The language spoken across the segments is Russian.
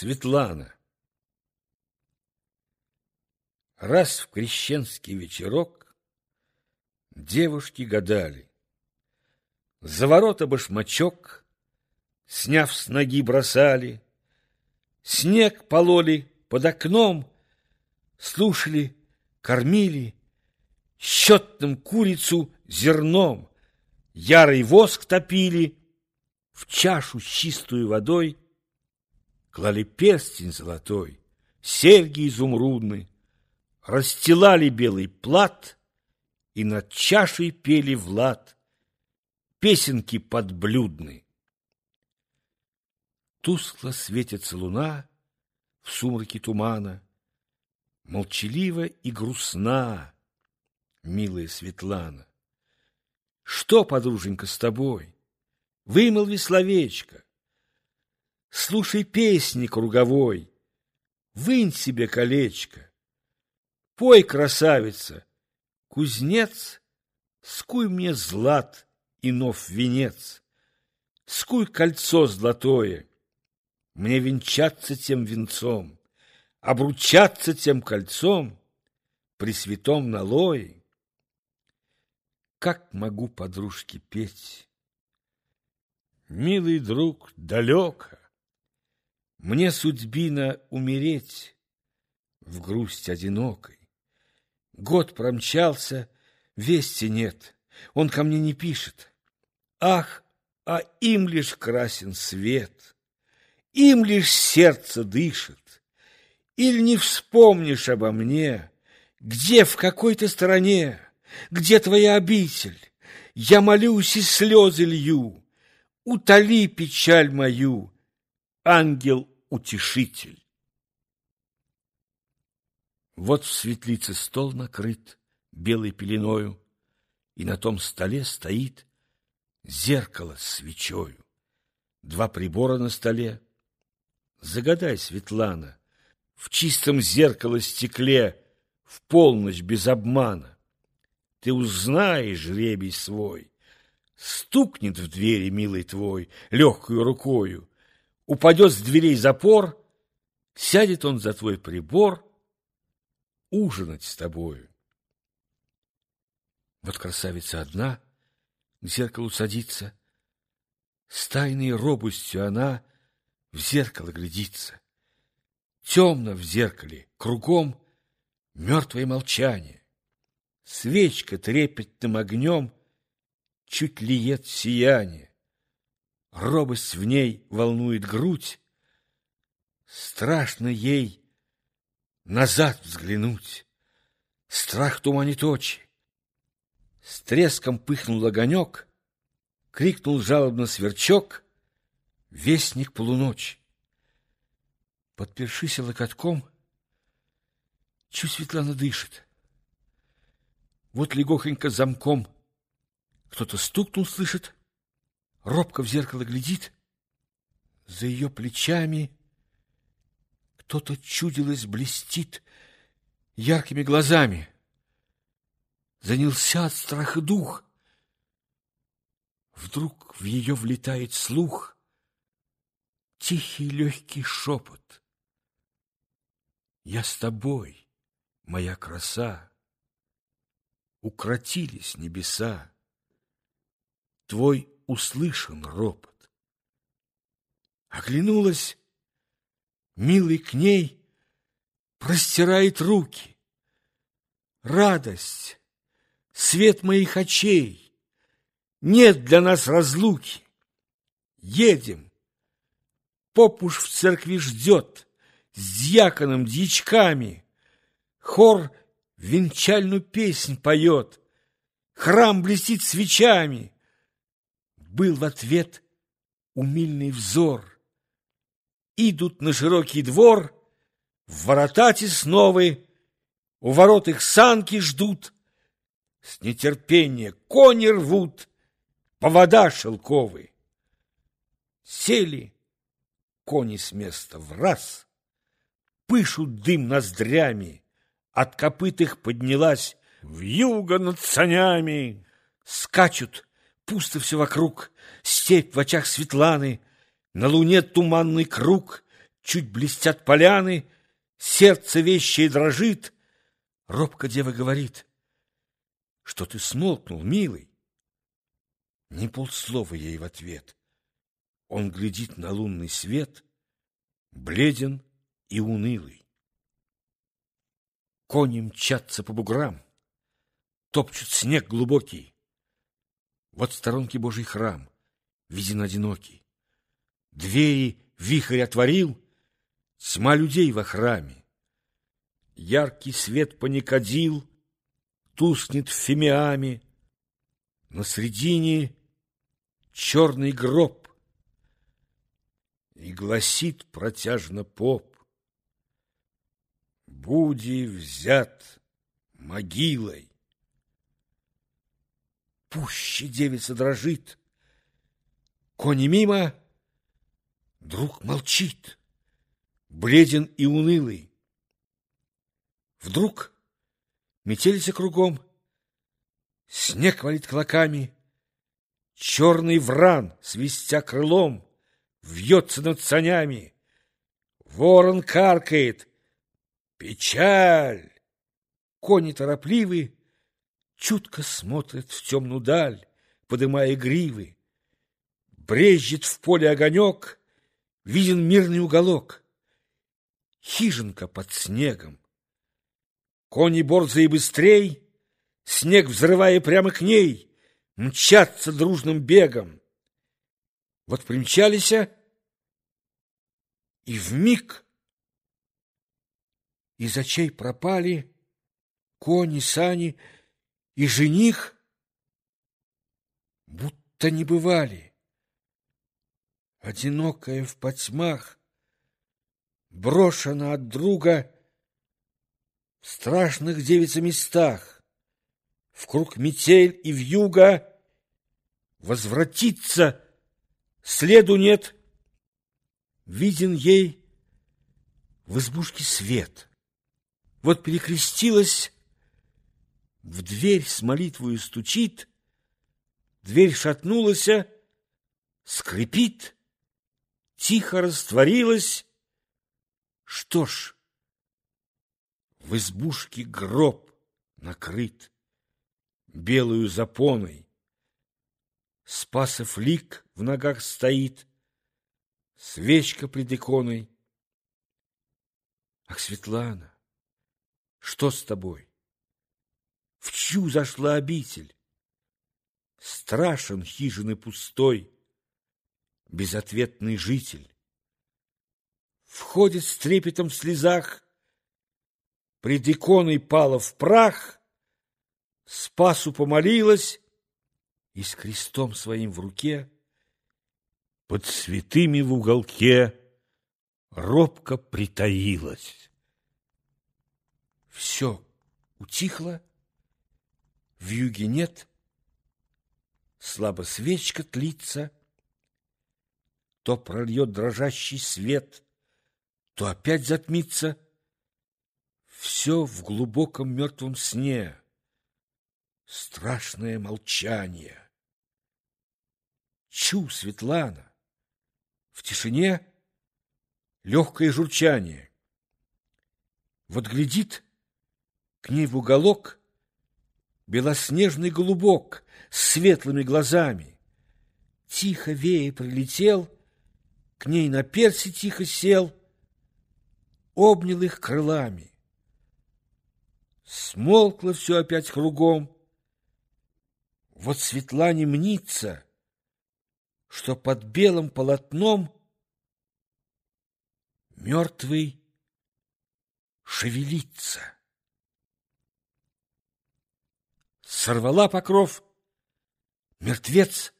Светлана Раз в крещенский вечерок Девушки гадали. За ворота башмачок, Сняв с ноги, бросали. Снег пололи под окном, Слушали, кормили Счетным курицу зерном, Ярый воск топили, В чашу с чистую водой Клали перстень золотой, Серьги изумрудны, Расстилали белый плат И над чашей пели Влад Песенки подблюдны. Тускло светится луна В сумраке тумана, Молчалива и грустна, Милая Светлана. Что, подруженька, с тобой? Вымолви словечко. Слушай песни круговой, Вынь себе колечко. Пой, красавица, кузнец, Скуй мне злат и нов венец, Скуй кольцо золотое, Мне венчаться тем венцом, Обручаться тем кольцом При святом налое. Как могу подружке петь? Милый друг, далеко, Мне судьбина умереть В грусть одинокой. Год промчался, вести нет, Он ко мне не пишет. Ах, а им лишь красен свет, Им лишь сердце дышит. Или не вспомнишь обо мне, Где в какой-то стороне, Где твоя обитель? Я молюсь и слезы лью, Утоли печаль мою, ангел-утешитель. Вот в светлице стол накрыт белой пеленою, И на том столе стоит зеркало с свечою. Два прибора на столе. Загадай, Светлана, в чистом зеркало стекле В полночь без обмана. Ты узнаешь жребий свой, Стукнет в двери, милый твой, легкую рукою, Упадет с дверей запор, Сядет он за твой прибор Ужинать с тобою. Вот красавица одна К зеркалу садится, С тайной робостью она В зеркало глядится. Темно в зеркале, кругом Мертвое молчание. Свечка трепетным огнем чуть лиет сияние. Робость в ней волнует грудь, Страшно ей назад взглянуть. Страх туманит очи. С треском пыхнул огонек, Крикнул жалобно сверчок, Вестник полуночи. Подпершись локотком, Чуть Светлана дышит. Вот легохонько замком — кто-то стукнул, слышит, робко в зеркало глядит. За ее плечами кто-то чудилось блестит яркими глазами. Занялся от страха дух. Вдруг в ее влетает слух тихий легкий шепот. Я с тобой, моя краса. Укротились небеса твой услышан ропот. Оглянулась, милый к ней, простирает руки. Радость, свет моих очей, нет для нас разлуки. Едем, попуш в церкви ждет, с дьяконом, дьячками. Хор венчальную песнь поет, храм блестит свечами был в ответ умильный взор. Идут на широкий двор, в ворота тесновы, у ворот их санки ждут, с нетерпения кони рвут, повода шелковые. Сели кони с места в раз, пышут дым ноздрями, от копыт их поднялась вьюга над санями, скачут Пусто все вокруг, степь в очах Светланы, На луне туманный круг, чуть блестят поляны, сердце вещее дрожит. Робко дева говорит, что ты смолкнул, милый. Ни полслова ей в ответ. Он глядит на лунный свет, бледен и унылый. Кони мчатся по буграм, топчут снег глубокий. Вот в сторонке Божий храм, виден одинокий. Двери вихрь отворил, тьма людей во храме. Яркий свет паникадил, тускнет в фимиаме. На средине черный гроб, и гласит протяжно поп. Буди взят могилой. Пуще девица дрожит. Кони мимо, друг молчит, бледен и унылый. Вдруг метелица кругом, снег валит клоками, черный вран, свистя крылом, вьется над санями. Ворон каркает. Печаль! Кони торопливы, чутко смотрят в темную даль, подымая гривы. Брежет в поле огонек, виден мирный уголок. Хижинка под снегом. Кони борзые быстрей, снег взрывая прямо к ней, мчатся дружным бегом. Вот примчались, и в миг из очей пропали кони, сани и жених, будто не бывали. Одинокая в потьмах, брошена от друга в страшных девица местах, в круг метель и вьюга, возвратиться следу нет — виден ей в избушке свет. Вот перекрестилась, в дверь с молитвою стучит, дверь шатнулась, скрипит, тихо растворилась. Что ж, в избушке гроб накрыт белую запоной. Спасов лик в ногах стоит, свечка пред иконой. Ах, Светлана, что с тобой? В чью зашла обитель? Страшен хижины пустой, безответный житель. Входит с трепетом в слезах, пред иконой пала в прах, Спасу помолилась и с крестом своим в руке под святыми в уголке робко притаилась. Все утихло, в юге нет, слабо свечка тлится, то прольет дрожащий свет, то опять затмится. Все в глубоком мертвом сне, страшное молчание. Чу, Светлана, в тишине легкое журчание. Вот глядит к ней в уголок белоснежный голубок с светлыми глазами. Тихо вея прилетел, к ней на перси тихо сел, обнял их крылами. Смолкло все опять кругом. Вот Светлане мнится — что под белым полотном мертвый шевелится. Сорвала покров, мертвец,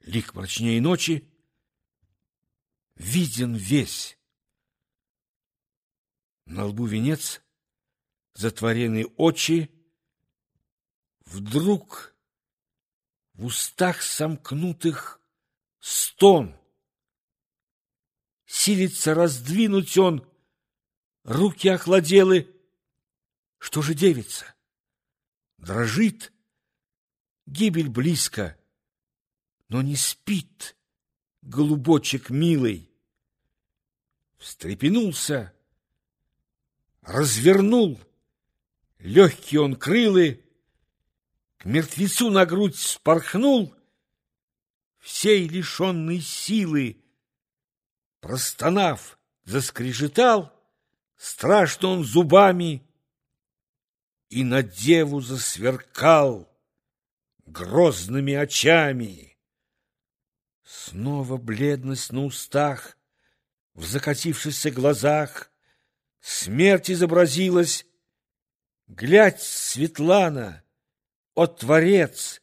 лик мрачнее ночи, виден весь. На лбу венец, затворенные очи, вдруг в устах сомкнутых стон. Силится раздвинуть он, руки охладелы. Что же девица? Дрожит, гибель близко, но не спит голубочек милый. встрепенулся, развернул, легкий он крылы, к мертвецу на грудь спорхнул, всей лишенной силы, простонав, заскрежетал, страшно он зубами, и на деву засверкал грозными очами. Снова бледность на устах, в закатившихся глазах, смерть изобразилась. Глядь, Светлана, о Творец,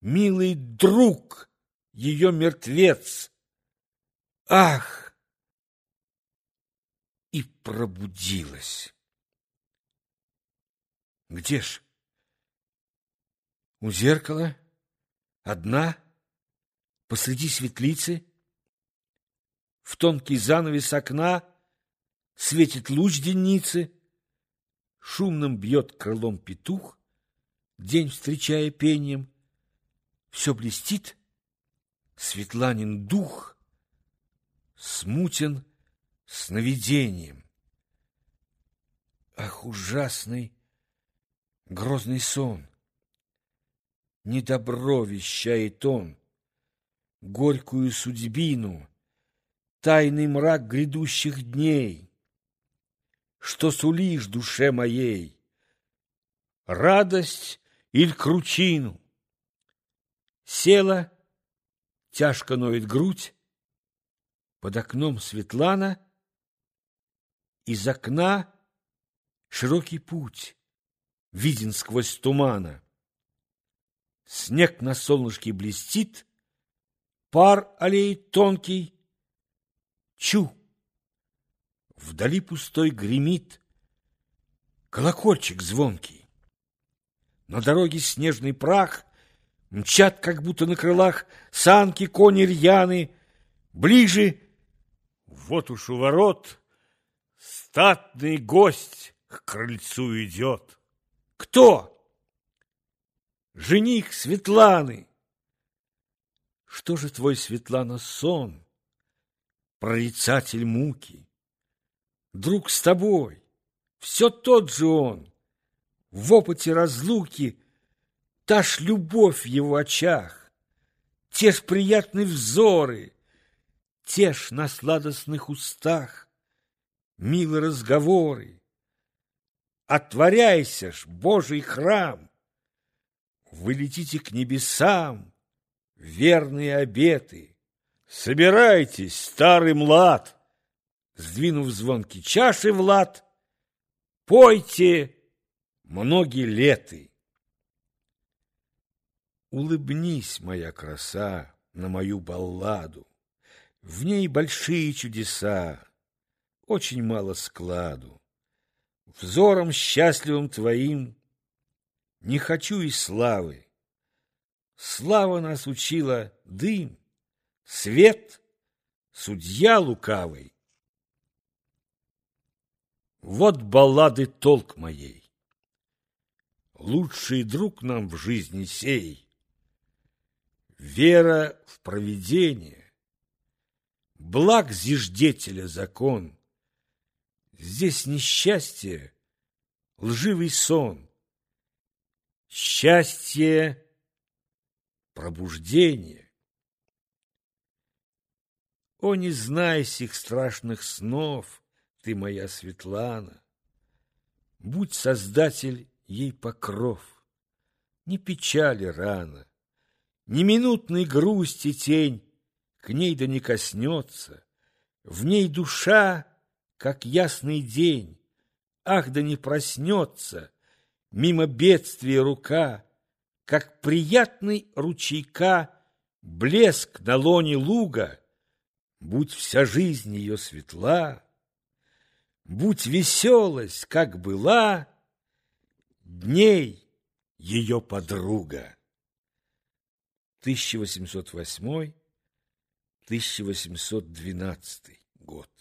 милый друг, ее мертвец! Ах! И пробудилась. Где ж? У зеркала? Одна? Посреди светлицы? В тонкий занавес окна Светит луч денницы, Шумным бьет крылом петух, День встречая пением. Все блестит, Светланин дух Смутен сновидением. Ах, ужасный, грозный сон! Недобро вещает он, Горькую судьбину, Тайный мрак грядущих дней, Что сулишь душе моей, Радость или кручину? Села, тяжко ноет грудь, Под окном Светлана, Из окна широкий путь, Виден сквозь тумана. Снег на солнышке блестит, Пар аллеет тонкий. Чу! Вдали пустой гремит Колокольчик звонкий. На дороге снежный прах, Мчат, как будто на крылах, Санки, кони, рьяны. Ближе, вот уж у ворот, Статный гость к крыльцу идет. Кто? жених Светланы. Что же твой, Светлана, сон, прорицатель муки? Друг с тобой, все тот же он, в опыте разлуки, та ж любовь в его очах, те ж приятные взоры, те ж на сладостных устах милые разговоры. Отворяйся ж, Божий храм, вы летите к небесам, верные обеты. Собирайтесь, старый млад, Сдвинув звонки чаши в лад, Пойте многие леты. Улыбнись, моя краса, на мою балладу. В ней большие чудеса, очень мало складу. Взором счастливым твоим не хочу и славы. Слава нас учила дым, свет, судья лукавый. Вот баллады толк моей. Лучший друг нам в жизни сей. Вера в провидение, благ зиждетеля закон. Здесь несчастье, лживый сон. Счастье, пробуждение. О, не знай сих страшных снов, ты моя Светлана. Будь, Создатель, ей покров, не печали рано, Ни минутной грусти тень к ней да не коснется, В ней душа, как ясный день, ах, да не проснется, Мимо бедствия рука, Как приятный ручейка Блеск на лоне луга, Будь вся жизнь ее светла, Будь веселость, как была, Дней ее подруга. 1808-1812 год.